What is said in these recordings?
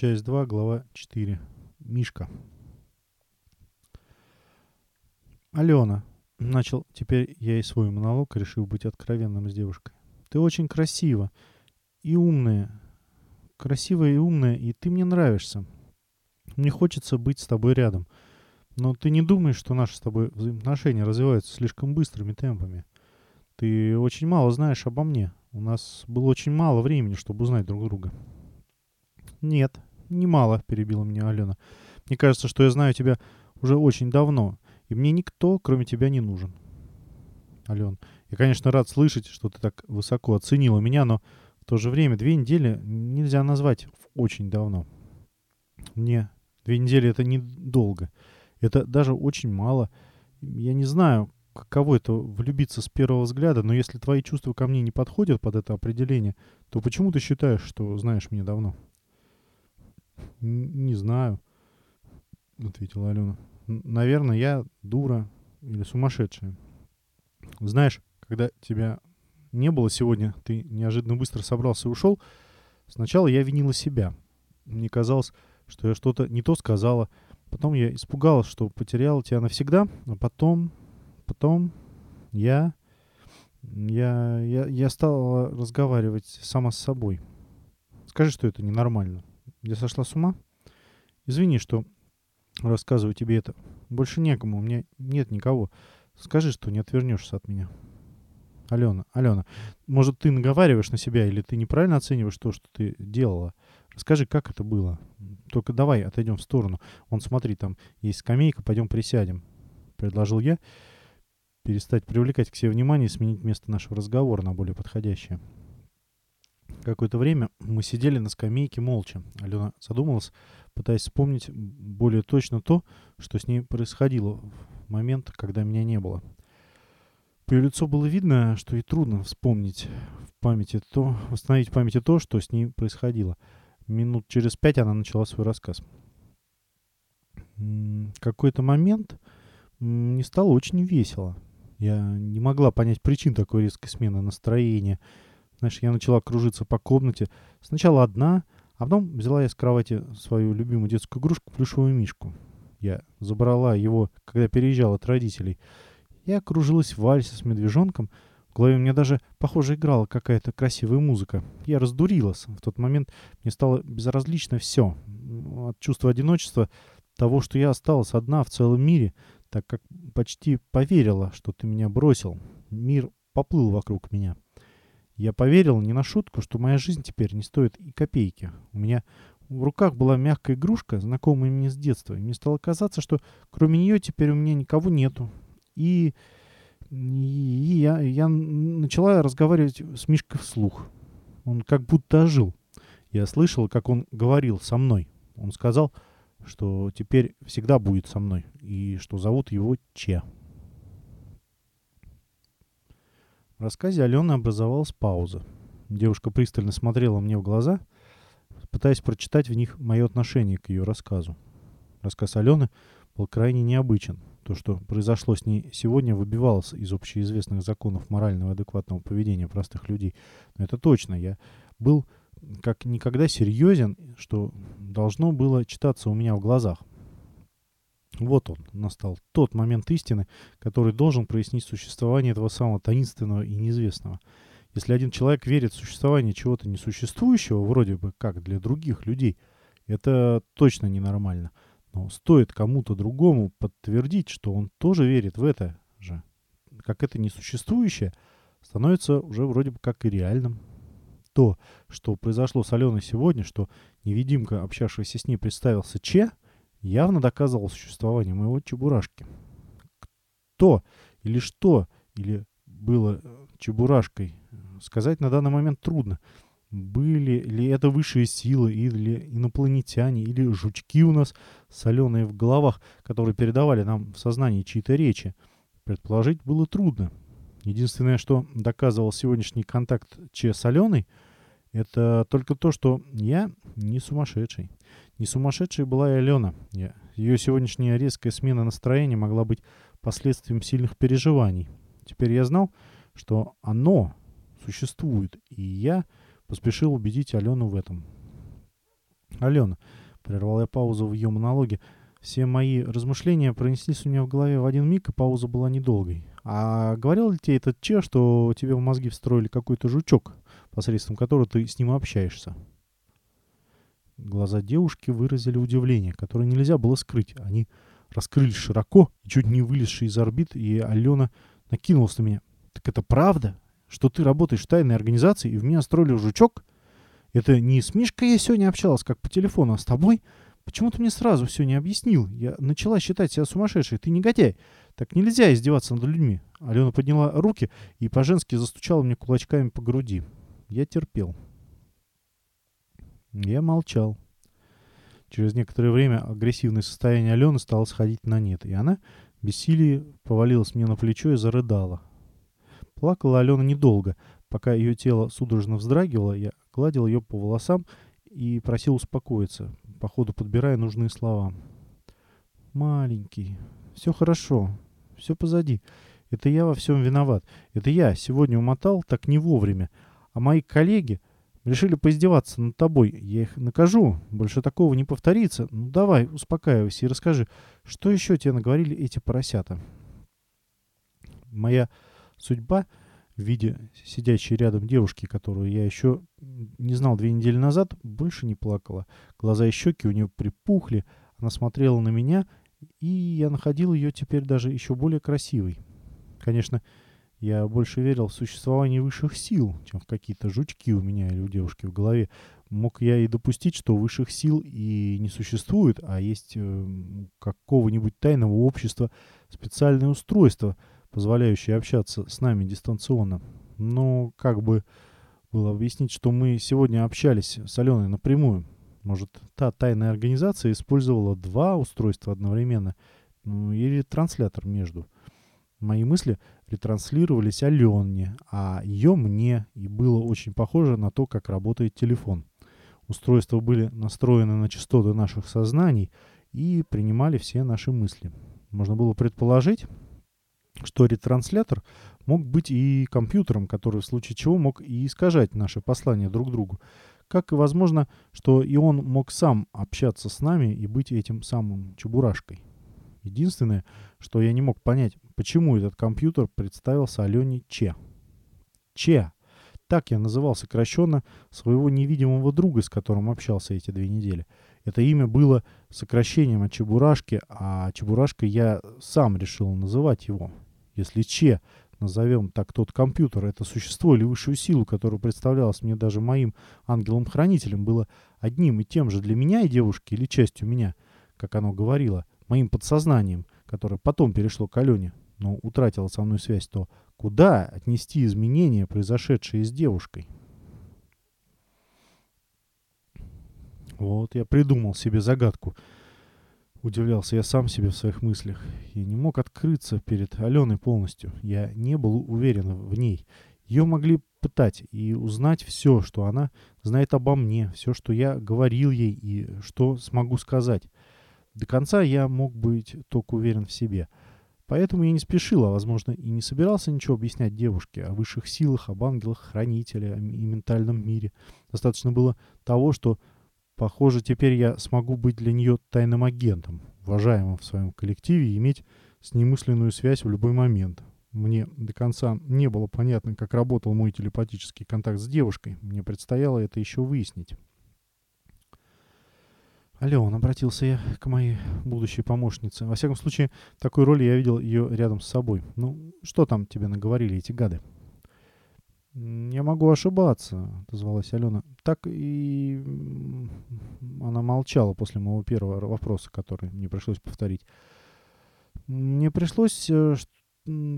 Часть 2, глава 4. Мишка. Алена. Начал теперь я и свой монолог, решив быть откровенным с девушкой. Ты очень красива и умная. Красивая и умная, и ты мне нравишься. Мне хочется быть с тобой рядом. Но ты не думаешь, что наши с тобой взаимоотношения развиваются слишком быстрыми темпами. Ты очень мало знаешь обо мне. У нас было очень мало времени, чтобы узнать друг друга. Нет, немало, перебила меня Алена. Мне кажется, что я знаю тебя уже очень давно, и мне никто, кроме тебя, не нужен. Ален, я, конечно, рад слышать, что ты так высоко оценила меня, но в то же время две недели нельзя назвать очень давно. Мне две недели это недолго. Это даже очень мало. Я не знаю, каково это влюбиться с первого взгляда, но если твои чувства ко мне не подходят под это определение, то почему ты считаешь, что знаешь меня давно? Не знаю, ответила Алена. Наверное, я дура или сумасшедшая. Знаешь, когда тебя не было сегодня, ты неожиданно быстро собрался и ушел, сначала я винила себя. Мне казалось, что я что-то не то сказала. Потом я испугалась, что потеряла тебя навсегда, а потом потом я, я, я, я стала разговаривать сама с собой. Скажи, что это ненормально. Я сошла с ума? Извини, что рассказываю тебе это. Больше некому, у меня нет никого. Скажи, что не отвернешься от меня. Алена, Алена, может, ты наговариваешь на себя, или ты неправильно оцениваешь то, что ты делала? Расскажи, как это было. Только давай отойдем в сторону. Вон, смотри, там есть скамейка, пойдем присядем. Предложил я перестать привлекать к себе внимание и сменить место нашего разговора на более подходящее. Какое-то время мы сидели на скамейке молча. Алена задумалась, пытаясь вспомнить более точно то, что с ней происходило в момент, когда меня не было. По ее лицу было видно, что ей трудно вспомнить в памяти то, восстановить в памяти то, что с ней происходило. Минут через пять она начала свой рассказ. Какой-то момент мне стало очень весело. Я не могла понять причин такой резкой смены настроения. Знаешь, я начала кружиться по комнате. Сначала одна, а потом взяла я с кровати свою любимую детскую игрушку, плюшевую мишку. Я забрала его, когда переезжал от родителей. Я кружилась в вальсе с медвежонком. В голове у меня даже, похоже, играла какая-то красивая музыка. Я раздурилась. В тот момент мне стало безразлично все. От чувства одиночества, того, что я осталась одна в целом мире — так как почти поверила, что ты меня бросил. Мир поплыл вокруг меня. Я поверил не на шутку, что моя жизнь теперь не стоит и копейки. У меня в руках была мягкая игрушка, знакомая мне с детства. И мне стало казаться, что кроме нее теперь у меня никого нету. И, и я, я начала разговаривать с Мишкой вслух. Он как будто ожил. Я слышал, как он говорил со мной. Он сказал, что теперь всегда будет со мной, и что зовут его Че. В рассказе Алены образовалась пауза. Девушка пристально смотрела мне в глаза, пытаясь прочитать в них мое отношение к ее рассказу. Рассказ Алены был крайне необычен. То, что произошло с ней сегодня, выбивалось из общеизвестных законов морального и адекватного поведения простых людей. Но это точно. Я был как никогда серьезен, что должно было читаться у меня в глазах. Вот он, настал тот момент истины, который должен прояснить существование этого самого таинственного и неизвестного. Если один человек верит в существование чего-то несуществующего, вроде бы как для других людей, это точно ненормально. Но стоит кому-то другому подтвердить, что он тоже верит в это же, как это несуществующее, становится уже вроде бы как и реальным то, что произошло с Аленой сегодня, что невидимка, общавшаяся с ней, представился Че, явно доказывал существование моего чебурашки. Кто или что, или было э, чебурашкой, сказать на данный момент трудно. Были ли это высшие силы, или инопланетяне, или жучки у нас соленые в головах, которые передавали нам в сознании чьи-то речи. Предположить было трудно. Единственное, что доказывал сегодняшний контакт Че с Аленой – это только то, что я не сумасшедший. Не сумасшедшей была и Алена. Я, ее сегодняшняя резкая смена настроения могла быть последствием сильных переживаний. Теперь я знал, что оно существует, и я поспешил убедить Алену в этом. Алена, прервал я паузу в ее монологе, все мои размышления пронеслись у меня в голове в один миг, и пауза была недолгой. А говорил ли тебе этот Че, что тебе в мозги встроили какой-то жучок, посредством которого ты с ним общаешься? Глаза девушки выразили удивление, которое нельзя было скрыть. Они раскрылись широко, чуть не вылезшие из орбит, и Алена накинулась на меня. «Так это правда, что ты работаешь в тайной организации, и в меня строили жучок? Это не с Мишкой я сегодня общалась, как по телефону, а с тобой? Почему ты мне сразу все не объяснил? Я начала считать себя сумасшедшей. Ты негодяй. Так нельзя издеваться над людьми». Алена подняла руки и по-женски застучала мне кулачками по груди. Я терпел. Я молчал. Через некоторое время агрессивное состояние Алены стало сходить на нет, и она, без силы, повалилась мне на плечо и зарыдала. Плакала Алена недолго. Пока ее тело судорожно вздрагивало, я гладил ее по волосам и просил успокоиться, по ходу подбирая нужные слова. «Маленький, все хорошо, все позади. Это я во всем виноват. Это я сегодня умотал так не вовремя. А мои коллеги Решили поиздеваться над тобой. Я их накажу. Больше такого не повторится. Ну давай, успокаивайся и расскажи, что еще тебе наговорили эти поросята? Моя судьба в виде сидящей рядом девушки, которую я еще не знал две недели назад, больше не плакала. Глаза и щеки у нее припухли. Она смотрела на меня, и я находил ее теперь даже еще более красивой. Конечно, я больше верил в существование высших сил, чем в какие-то жучки у меня или у девушки в голове. Мог я и допустить, что высших сил и не существует, а есть э, какого-нибудь тайного общества специальное устройство, позволяющее общаться с нами дистанционно. Но как бы было объяснить, что мы сегодня общались с Аленой напрямую? Может, та тайная организация использовала два устройства одновременно? Ну, или транслятор между? Мои мысли ретранслировались Алене, а ее мне, и было очень похоже на то, как работает телефон. Устройства были настроены на частоты наших сознаний и принимали все наши мысли. Можно было предположить, что ретранслятор мог быть и компьютером, который в случае чего мог и искажать наши послания друг другу. Как и возможно, что и он мог сам общаться с нами и быть этим самым чебурашкой. Единственное, что я не мог понять, почему этот компьютер представился Алене Че. Че. Так я называл сокращенно своего невидимого друга, с которым общался эти две недели. Это имя было сокращением от Чебурашки, а Чебурашкой я сам решил называть его. Если Че, назовем так тот компьютер, это существо или высшую силу, которая представлялась мне даже моим ангелом-хранителем, было одним и тем же для меня и девушки или частью меня, как оно говорило – моим подсознанием, которое потом перешло к Алене, но утратило со мной связь, то куда отнести изменения, произошедшие с девушкой? Вот я придумал себе загадку. Удивлялся я сам себе в своих мыслях. Я не мог открыться перед Аленой полностью. Я не был уверен в ней. Ее могли пытать и узнать все, что она знает обо мне, все, что я говорил ей и что смогу сказать. До конца я мог быть только уверен в себе. Поэтому я не спешил, а, возможно, и не собирался ничего объяснять девушке о высших силах, об ангелах, хранителе и ментальном мире. Достаточно было того, что, похоже, теперь я смогу быть для нее тайным агентом, уважаемым в своем коллективе и иметь с ней мысленную связь в любой момент. Мне до конца не было понятно, как работал мой телепатический контакт с девушкой. Мне предстояло это еще выяснить. Ален, обратился я к моей будущей помощнице. Во всяком случае, такой роли я видел ее рядом с собой. Ну, что там тебе наговорили эти гады? «Я могу ошибаться», — отозвалась Алена. Так и... Она молчала после моего первого вопроса, который мне пришлось повторить. Мне пришлось... Э,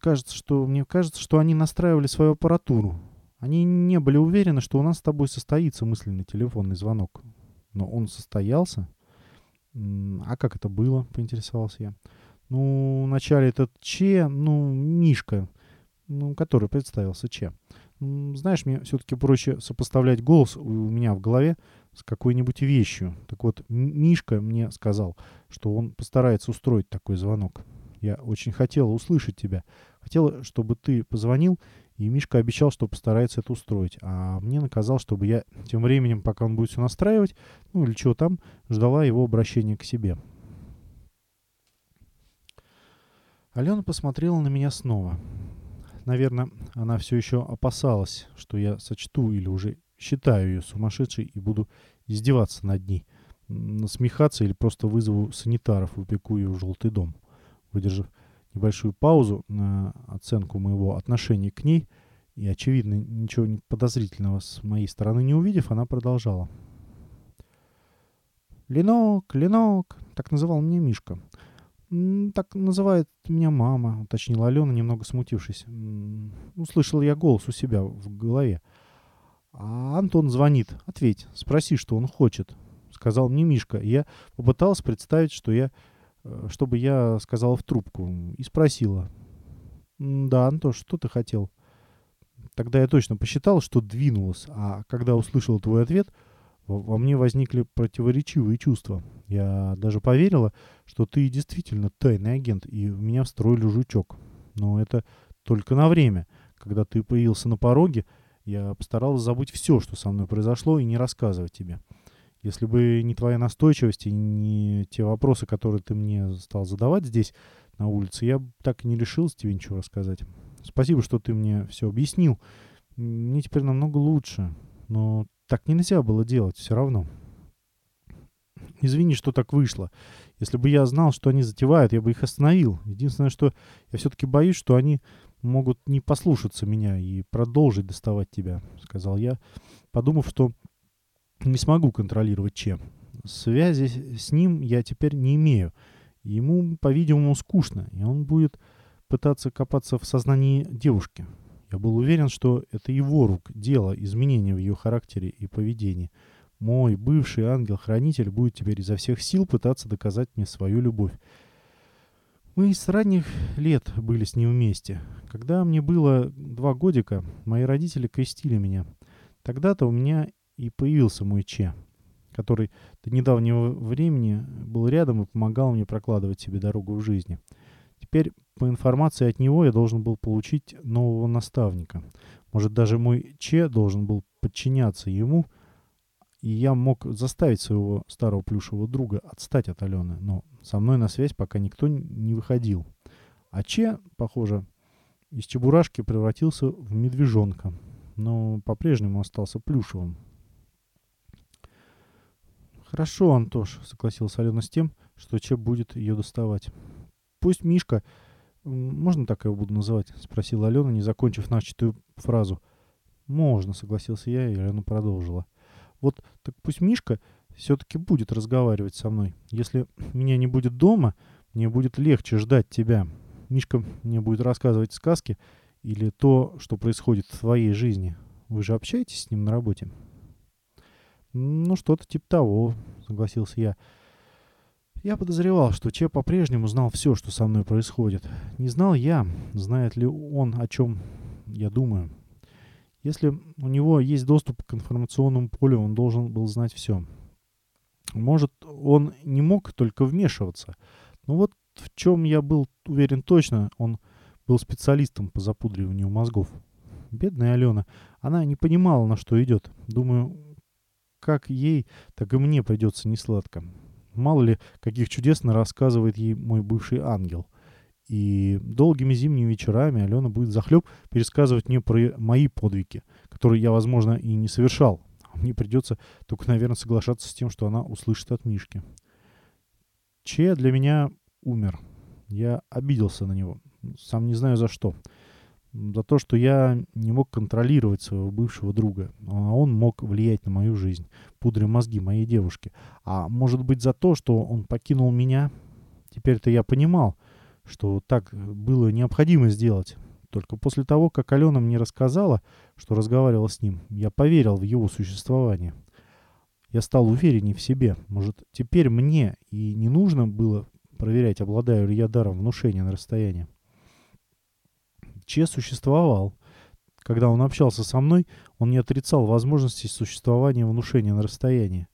кажется, что... Мне кажется, что они настраивали свою аппаратуру. Они не были уверены, что у нас с тобой состоится мысленный телефонный звонок. Но он состоялся. А как это было, поинтересовался я. Ну, вначале этот Че, ну, Мишка, ну, который представился Че. Знаешь, мне все-таки проще сопоставлять голос у меня в голове с какой-нибудь вещью. Так вот, Мишка мне сказал, что он постарается устроить такой звонок. Я очень хотела услышать тебя. Хотела, чтобы ты позвонил И Мишка обещал, что постарается это устроить. А мне наказал, чтобы я тем временем, пока он будет все настраивать, ну или чего там, ждала его обращения к себе. Алена посмотрела на меня снова. Наверное, она все еще опасалась, что я сочту или уже считаю ее сумасшедшей и буду издеваться над ней, насмехаться или просто вызову санитаров упеку ее в желтый дом. Выдержав небольшую паузу на оценку моего отношения к ней и, очевидно, ничего подозрительного с моей стороны не увидев, она продолжала. «Ленок, Ленок», так называл меня Мишка. «Так называет меня мама», — уточнила Алена, немного смутившись. Услышал я голос у себя в голове. «А Антон звонит. Ответь, спроси, что он хочет», — сказал мне Мишка. Я попыталась представить, что я, чтобы я сказала в трубку, и спросила. «Да, Антош, что ты хотел?» Тогда я точно посчитал, что двинулась, а когда услышал твой ответ — во мне возникли противоречивые чувства. Я даже поверила, что ты действительно тайный агент, и в меня встроили жучок. Но это только на время. Когда ты появился на пороге, я постарался забыть все, что со мной произошло, и не рассказывать тебе. Если бы не твоя настойчивость и не те вопросы, которые ты мне стал задавать здесь, на улице, я так и не решился тебе ничего рассказать. Спасибо, что ты мне все объяснил. Мне теперь намного лучше. Но так нельзя было делать все равно. Извини, что так вышло. Если бы я знал, что они затевают, я бы их остановил. Единственное, что я все-таки боюсь, что они могут не послушаться меня и продолжить доставать тебя, сказал я, подумав, что не смогу контролировать чем. Связи с ним я теперь не имею. Ему, по-видимому, скучно, и он будет пытаться копаться в сознании девушки. Я был уверен, что это его рук дело изменения в ее характере и поведении. Мой бывший ангел-хранитель будет теперь изо всех сил пытаться доказать мне свою любовь. Мы с ранних лет были с ним вместе. Когда мне было два годика, мои родители крестили меня. Тогда-то у меня и появился мой Че, который до недавнего времени был рядом и помогал мне прокладывать себе дорогу в жизни. Теперь, по информации от него, я должен был получить нового наставника. Может, даже мой Че должен был подчиняться ему, и я мог заставить своего старого плюшевого друга отстать от Алены, но со мной на связь пока никто не выходил. А Че, похоже, из чебурашки превратился в медвежонка, но по-прежнему остался плюшевым. «Хорошо, Антош», — согласился Алена с тем, что Че будет ее доставать. Пусть Мишка... Можно так его буду называть? Спросила Алена, не закончив начатую фразу. Можно, согласился я, и Алена продолжила. Вот так пусть Мишка все-таки будет разговаривать со мной. Если меня не будет дома, мне будет легче ждать тебя. Мишка мне будет рассказывать сказки или то, что происходит в твоей жизни. Вы же общаетесь с ним на работе? Ну, что-то типа того, согласился я. Я подозревал, что Че по-прежнему знал все, что со мной происходит. Не знал я, знает ли он, о чем я думаю. Если у него есть доступ к информационному полю, он должен был знать все. Может, он не мог только вмешиваться. Но вот в чем я был уверен точно, он был специалистом по запудриванию мозгов. Бедная Алена, она не понимала, на что идет. Думаю, как ей, так и мне придется несладко. Мало ли, каких чудес рассказывает ей мой бывший ангел. И долгими зимними вечерами Алена будет захлеб пересказывать мне про мои подвиги, которые я, возможно, и не совершал. Мне придется только, наверное, соглашаться с тем, что она услышит от Мишки. Че для меня умер. Я обиделся на него. Сам не знаю за что за то, что я не мог контролировать своего бывшего друга, а он мог влиять на мою жизнь, пудря мозги моей девушки. А может быть за то, что он покинул меня? Теперь-то я понимал, что так было необходимо сделать. Только после того, как Алена мне рассказала, что разговаривала с ним, я поверил в его существование. Я стал увереннее в себе. Может, теперь мне и не нужно было проверять, обладаю ли я даром внушения на расстоянии. Че существовал. Когда он общался со мной, он не отрицал возможности существования внушения на расстоянии.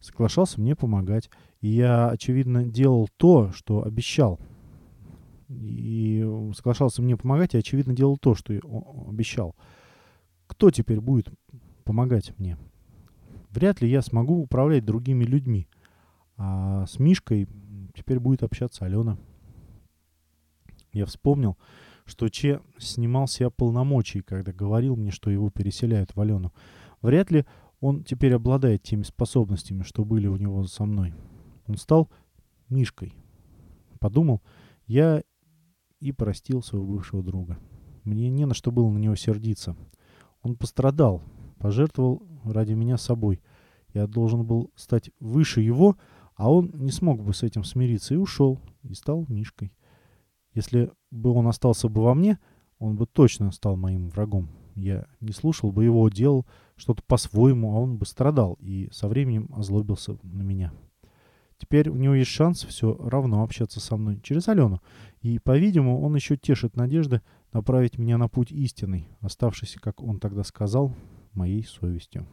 Соглашался мне помогать. И я, очевидно, делал то, что обещал. и соглашался мне помогать, и, очевидно, делал то, что обещал. Кто теперь будет помогать мне? Вряд ли я смогу управлять другими людьми. А с Мишкой теперь будет общаться Алена. Я вспомнил, что Че снимал себя полномочий, когда говорил мне, что его переселяют в Алену. Вряд ли он теперь обладает теми способностями, что были у него со мной. Он стал Мишкой. Подумал, я и простил своего бывшего друга. Мне не на что было на него сердиться. Он пострадал, пожертвовал ради меня собой. Я должен был стать выше его, а он не смог бы с этим смириться и ушел, и стал Мишкой. Если бы он остался бы во мне, он бы точно стал моим врагом. Я не слушал бы его, делал что-то по-своему, а он бы страдал и со временем озлобился на меня. Теперь у него есть шанс все равно общаться со мной через Алену. И, по-видимому, он еще тешит надежды направить меня на путь истинный, оставшийся, как он тогда сказал, моей совестью.